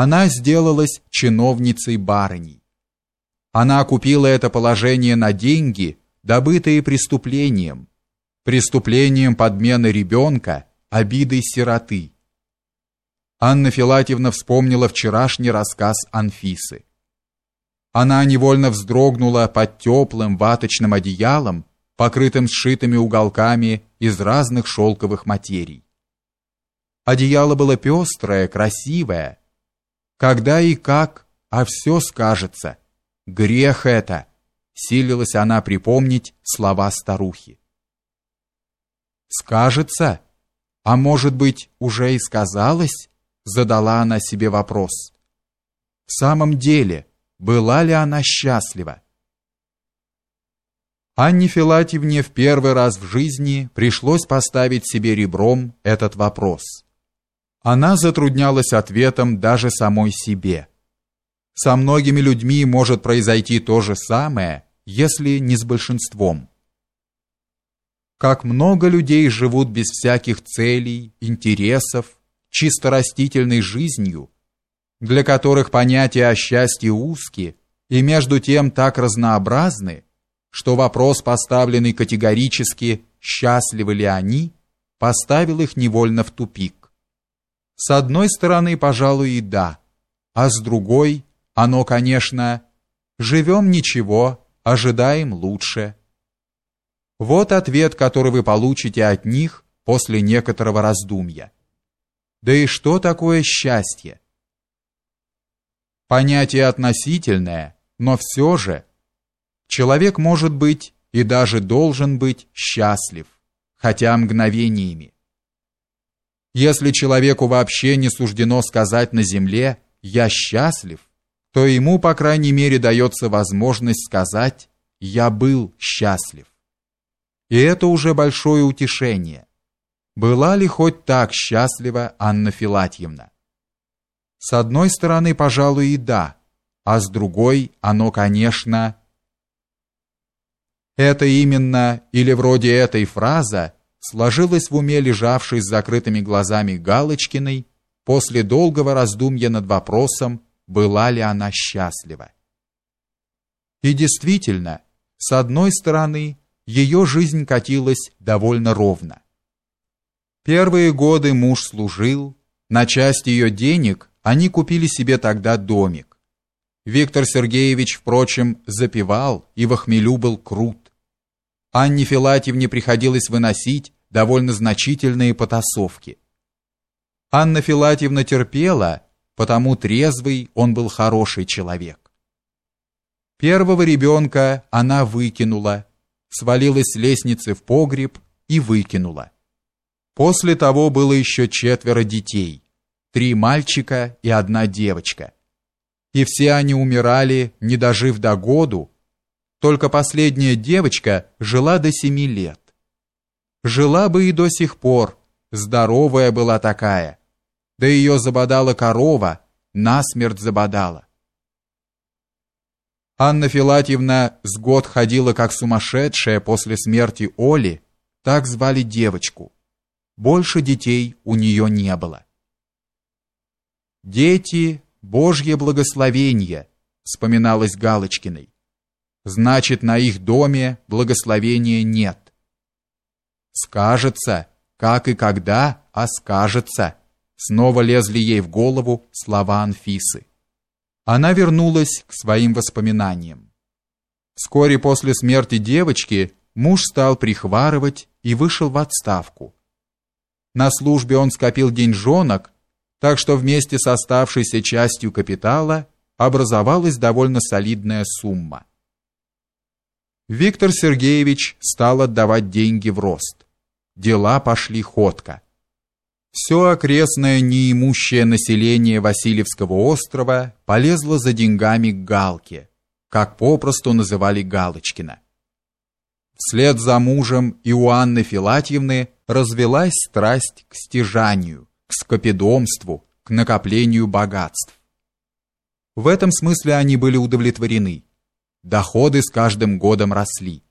она сделалась чиновницей-барыней. Она купила это положение на деньги, добытые преступлением, преступлением подмены ребенка, обидой сироты. Анна Филатьевна вспомнила вчерашний рассказ Анфисы. Она невольно вздрогнула под теплым ваточным одеялом, покрытым сшитыми уголками из разных шелковых материй. Одеяло было пестрое, красивое. Когда и как, а все скажется. Грех это, силилась она припомнить слова старухи. Скажется? А может быть, уже и сказалось? Задала она себе вопрос. В самом деле, была ли она счастлива? Анне Филатьевне в первый раз в жизни пришлось поставить себе ребром этот вопрос. Она затруднялась ответом даже самой себе. Со многими людьми может произойти то же самое, если не с большинством. Как много людей живут без всяких целей, интересов, чисто растительной жизнью, для которых понятия о счастье узки и между тем так разнообразны, что вопрос, поставленный категорически «счастливы ли они?», поставил их невольно в тупик. С одной стороны, пожалуй, и да, а с другой, оно, конечно, «живем ничего, ожидаем лучше». Вот ответ, который вы получите от них после некоторого раздумья. Да и что такое счастье? Понятие относительное, но все же человек может быть и даже должен быть счастлив, хотя мгновениями. Если человеку вообще не суждено сказать на земле «я счастлив», то ему, по крайней мере, дается возможность сказать «я был счастлив». И это уже большое утешение. Была ли хоть так счастлива Анна Филатьевна? С одной стороны, пожалуй, и да, а с другой, оно, конечно... Это именно, или вроде этой фраза, сложилась в уме лежавшей с закрытыми глазами Галочкиной после долгого раздумья над вопросом, была ли она счастлива. И действительно, с одной стороны, ее жизнь катилась довольно ровно. Первые годы муж служил, на часть ее денег они купили себе тогда домик. Виктор Сергеевич, впрочем, запивал и в хмелю был крут. Анне Филатьевне приходилось выносить довольно значительные потасовки. Анна Филатьевна терпела, потому трезвый он был хороший человек. Первого ребенка она выкинула, свалилась с лестницы в погреб и выкинула. После того было еще четверо детей, три мальчика и одна девочка. И все они умирали, не дожив до году, только последняя девочка жила до семи лет. Жила бы и до сих пор, здоровая была такая, да ее забодала корова, насмерть забодала. Анна Филатьевна с год ходила как сумасшедшая после смерти Оли, так звали девочку. Больше детей у нее не было. Дети Божье благословение, вспоминалось Галочкиной. Значит, на их доме благословения нет. Скажется, как и когда, а скажется. Снова лезли ей в голову слова Анфисы. Она вернулась к своим воспоминаниям. Вскоре после смерти девочки муж стал прихварывать и вышел в отставку. На службе он скопил деньжонок, так что вместе с оставшейся частью капитала образовалась довольно солидная сумма. Виктор Сергеевич стал отдавать деньги в рост. Дела пошли ходко. Все окрестное неимущее население Васильевского острова полезло за деньгами к Галке, как попросту называли Галочкина. Вслед за мужем и у Анны Филатьевны развелась страсть к стяжанию, к скопидомству, к накоплению богатств. В этом смысле они были удовлетворены. Доходы с каждым годом росли.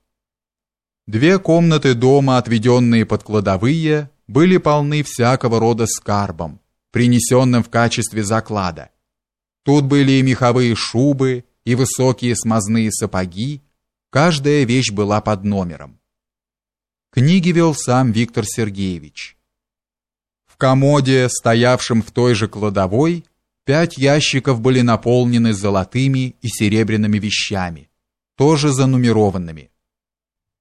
Две комнаты дома, отведенные под кладовые, были полны всякого рода скарбом, принесенным в качестве заклада. Тут были и меховые шубы, и высокие смазные сапоги, каждая вещь была под номером. Книги вел сам Виктор Сергеевич. В комоде, стоявшем в той же кладовой, пять ящиков были наполнены золотыми и серебряными вещами, тоже занумерованными.